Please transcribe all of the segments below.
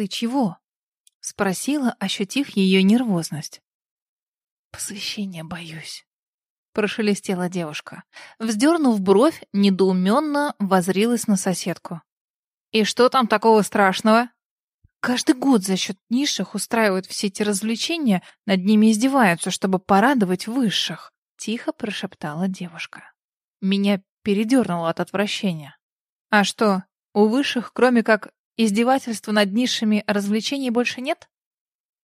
«Ты чего?» — спросила, ощутив ее нервозность. «Посвящения боюсь», — прошелестела девушка. Вздернув бровь, недоуменно возрилась на соседку. «И что там такого страшного?» Каждый год за счет низших устраивают все эти развлечения, над ними издеваются, чтобы порадовать высших. Тихо прошептала девушка. Меня передернуло от отвращения. А что, у высших, кроме как издевательства над низшими, развлечений больше нет?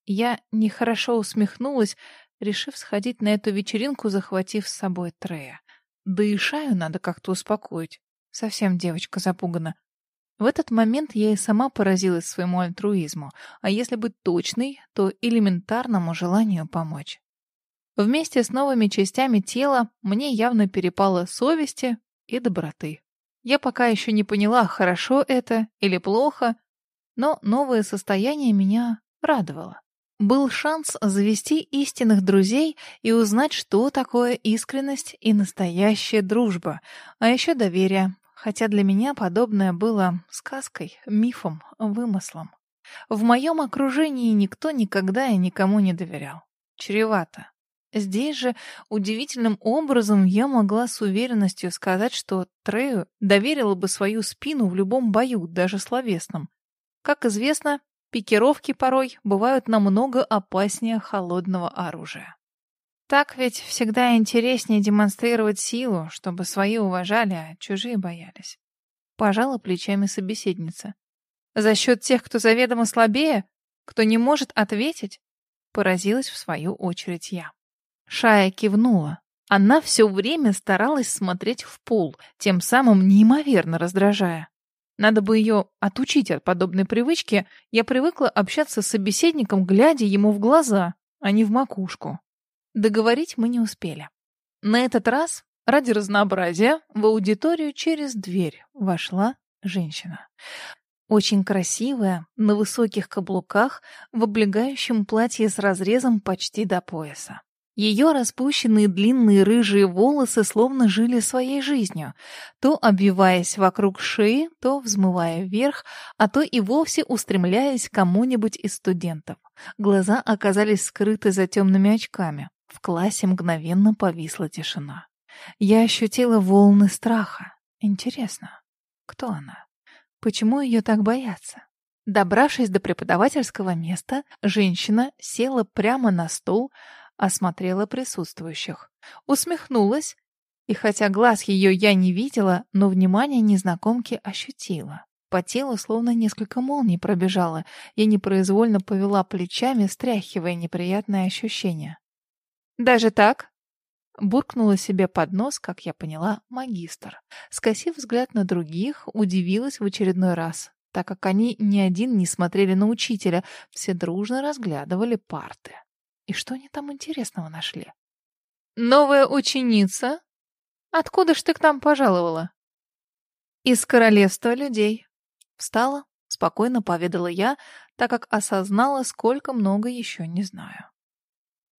Я нехорошо усмехнулась, решив сходить на эту вечеринку, захватив с собой Трея. Да и Шаю надо как-то успокоить. Совсем девочка запугана. В этот момент я и сама поразилась своему альтруизму, а если быть точной, то элементарному желанию помочь. Вместе с новыми частями тела мне явно перепало совести и доброты. Я пока еще не поняла, хорошо это или плохо, но новое состояние меня радовало. Был шанс завести истинных друзей и узнать, что такое искренность и настоящая дружба, а еще доверие, хотя для меня подобное было сказкой, мифом, вымыслом. В моем окружении никто никогда и никому не доверял. Чревато. Здесь же удивительным образом я могла с уверенностью сказать, что Трею доверила бы свою спину в любом бою, даже словесном. Как известно, пикировки порой бывают намного опаснее холодного оружия. Так ведь всегда интереснее демонстрировать силу, чтобы свои уважали, а чужие боялись. Пожала плечами собеседница. За счет тех, кто заведомо слабее, кто не может ответить, поразилась в свою очередь я. Шая кивнула. Она все время старалась смотреть в пол, тем самым неимоверно раздражая. Надо бы ее отучить от подобной привычки. Я привыкла общаться с собеседником, глядя ему в глаза, а не в макушку. Договорить мы не успели. На этот раз, ради разнообразия, в аудиторию через дверь вошла женщина. Очень красивая, на высоких каблуках, в облегающем платье с разрезом почти до пояса. Ее распущенные длинные рыжие волосы словно жили своей жизнью, то обвиваясь вокруг шеи, то взмывая вверх, а то и вовсе устремляясь к кому-нибудь из студентов. Глаза оказались скрыты за темными очками. В классе мгновенно повисла тишина. Я ощутила волны страха. Интересно, кто она? Почему ее так боятся? Добравшись до преподавательского места, женщина села прямо на стол, осмотрела присутствующих, усмехнулась, и хотя глаз ее я не видела, но внимание незнакомки ощутила. По телу словно несколько молний пробежало, я непроизвольно повела плечами, стряхивая неприятное ощущение. «Даже так?» Буркнула себе под нос, как я поняла, магистр. Скосив взгляд на других, удивилась в очередной раз, так как они ни один не смотрели на учителя, все дружно разглядывали парты. И что они там интересного нашли? «Новая ученица? Откуда ж ты к нам пожаловала?» «Из королевства людей». Встала, спокойно поведала я, так как осознала, сколько много еще не знаю.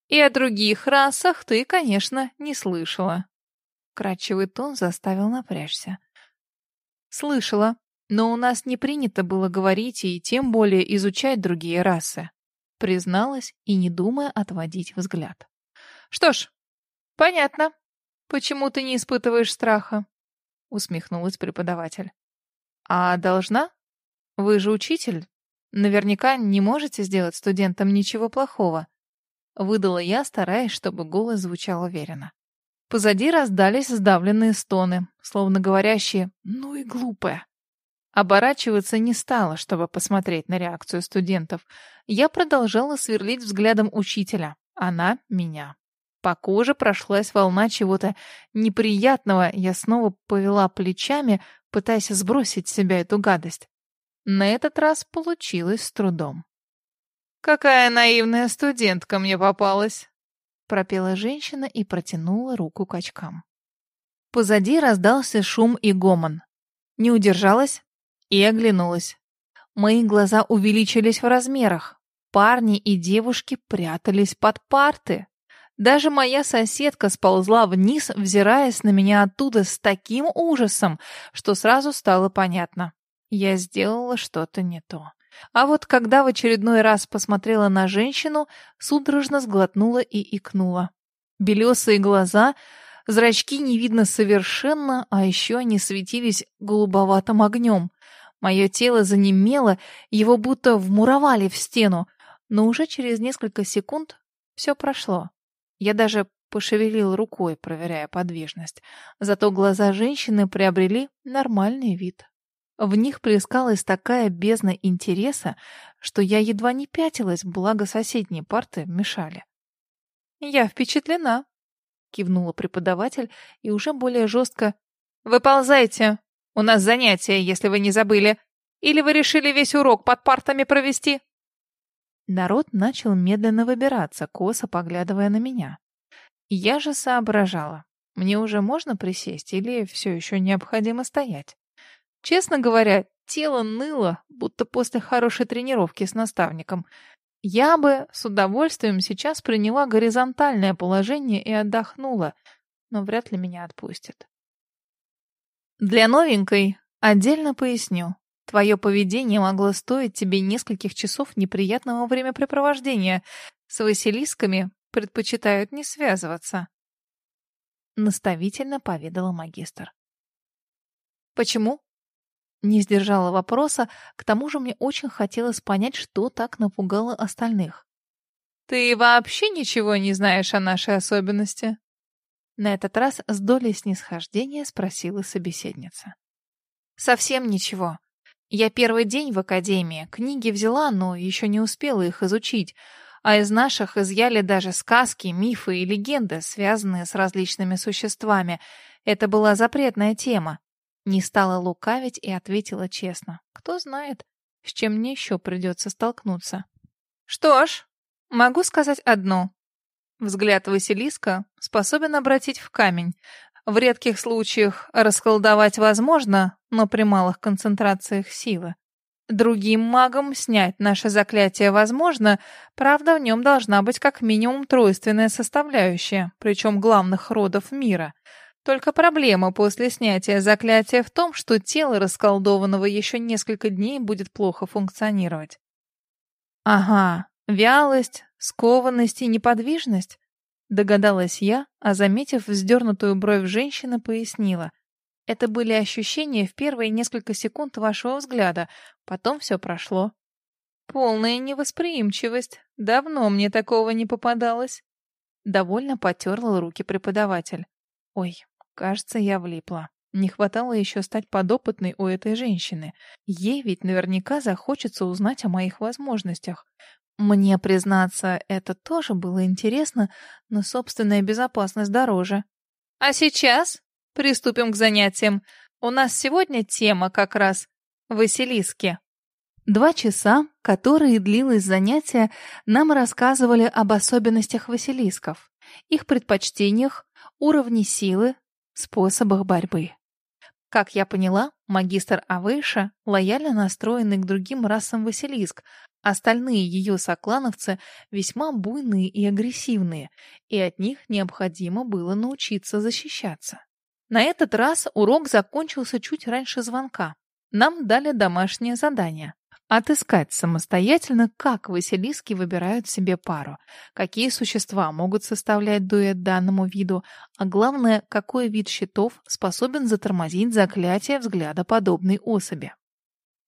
И о других расах ты, конечно, не слышала. Кратчевый тон заставил напрячься. Слышала, но у нас не принято было говорить и тем более изучать другие расы. Призналась и не думая отводить взгляд. Что ж, понятно. Почему ты не испытываешь страха? Усмехнулась преподаватель. А должна? Вы же учитель. Наверняка не можете сделать студентам ничего плохого. Выдала я, стараясь, чтобы голос звучал уверенно. Позади раздались сдавленные стоны, словно говорящие «ну и глупая». Оборачиваться не стала, чтобы посмотреть на реакцию студентов. Я продолжала сверлить взглядом учителя. Она — меня. По коже прошлась волна чего-то неприятного. Я снова повела плечами, пытаясь сбросить с себя эту гадость. На этот раз получилось с трудом. «Какая наивная студентка мне попалась!» Пропела женщина и протянула руку к очкам. Позади раздался шум и гомон. Не удержалась и оглянулась. Мои глаза увеличились в размерах. Парни и девушки прятались под парты. Даже моя соседка сползла вниз, взираясь на меня оттуда с таким ужасом, что сразу стало понятно. Я сделала что-то не то. А вот когда в очередной раз посмотрела на женщину, судорожно сглотнула и икнула. Белесые глаза, зрачки не видно совершенно, а еще они светились голубоватым огнем. Мое тело занемело, его будто вмуровали в стену, но уже через несколько секунд все прошло. Я даже пошевелил рукой, проверяя подвижность. Зато глаза женщины приобрели нормальный вид. В них плескалась такая бездна интереса, что я едва не пятилась, благо соседние парты мешали. «Я впечатлена», — кивнула преподаватель и уже более жестко. «Выползайте! У нас занятия, если вы не забыли. Или вы решили весь урок под партами провести?» Народ начал медленно выбираться, косо поглядывая на меня. Я же соображала, мне уже можно присесть или все еще необходимо стоять? Честно говоря, тело ныло, будто после хорошей тренировки с наставником. Я бы с удовольствием сейчас приняла горизонтальное положение и отдохнула, но вряд ли меня отпустят. Для новенькой отдельно поясню. Твое поведение могло стоить тебе нескольких часов неприятного времяпрепровождения. С Василисками предпочитают не связываться. Наставительно поведала магистр. Почему? Не сдержала вопроса, к тому же мне очень хотелось понять, что так напугало остальных. «Ты вообще ничего не знаешь о нашей особенности?» На этот раз с долей снисхождения спросила собеседница. «Совсем ничего. Я первый день в академии, книги взяла, но еще не успела их изучить, а из наших изъяли даже сказки, мифы и легенды, связанные с различными существами. Это была запретная тема. Не стала лукавить и ответила честно. Кто знает, с чем мне еще придется столкнуться. Что ж, могу сказать одно. Взгляд Василиска способен обратить в камень. В редких случаях расколдовать возможно, но при малых концентрациях силы. Другим магам снять наше заклятие возможно, правда, в нем должна быть как минимум тройственная составляющая, причем главных родов мира — только проблема после снятия заклятия в том, что тело расколдованного еще несколько дней будет плохо функционировать. Ага, вялость, скованность и неподвижность, догадалась я, а заметив вздернутую бровь женщины, пояснила. Это были ощущения в первые несколько секунд вашего взгляда, потом все прошло. Полная невосприимчивость. Давно мне такого не попадалось. Довольно потерла руки преподаватель. Ой, Кажется, я влипла. Не хватало еще стать подопытной у этой женщины. Ей ведь наверняка захочется узнать о моих возможностях. Мне, признаться, это тоже было интересно, но собственная безопасность дороже. А сейчас приступим к занятиям. У нас сегодня тема как раз Василиски. Два часа, которые длилось занятие, нам рассказывали об особенностях Василисков, их предпочтениях, уровне силы, способах борьбы. Как я поняла, магистр Авейша лояльно настроенный к другим расам Василиск, остальные ее соклановцы весьма буйные и агрессивные, и от них необходимо было научиться защищаться. На этот раз урок закончился чуть раньше звонка. Нам дали домашнее задание Отыскать самостоятельно, как Василиски выбирают себе пару, какие существа могут составлять дуэт данному виду, а главное, какой вид щитов способен затормозить заклятие взгляда подобной особи.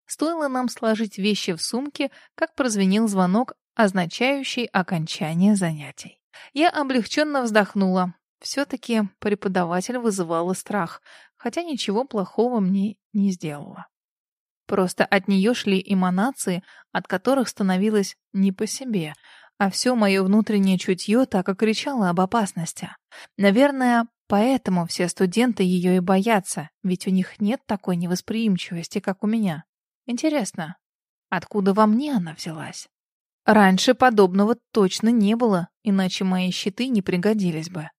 Стоило нам сложить вещи в сумке, как прозвенел звонок, означающий окончание занятий. Я облегченно вздохнула. Все-таки преподаватель вызывала страх, хотя ничего плохого мне не сделала. Просто от нее шли эманации, от которых становилось не по себе, а все мое внутреннее чутье так и кричало об опасности. Наверное, поэтому все студенты ее и боятся, ведь у них нет такой невосприимчивости, как у меня. Интересно, откуда во мне она взялась? Раньше подобного точно не было, иначе мои щиты не пригодились бы.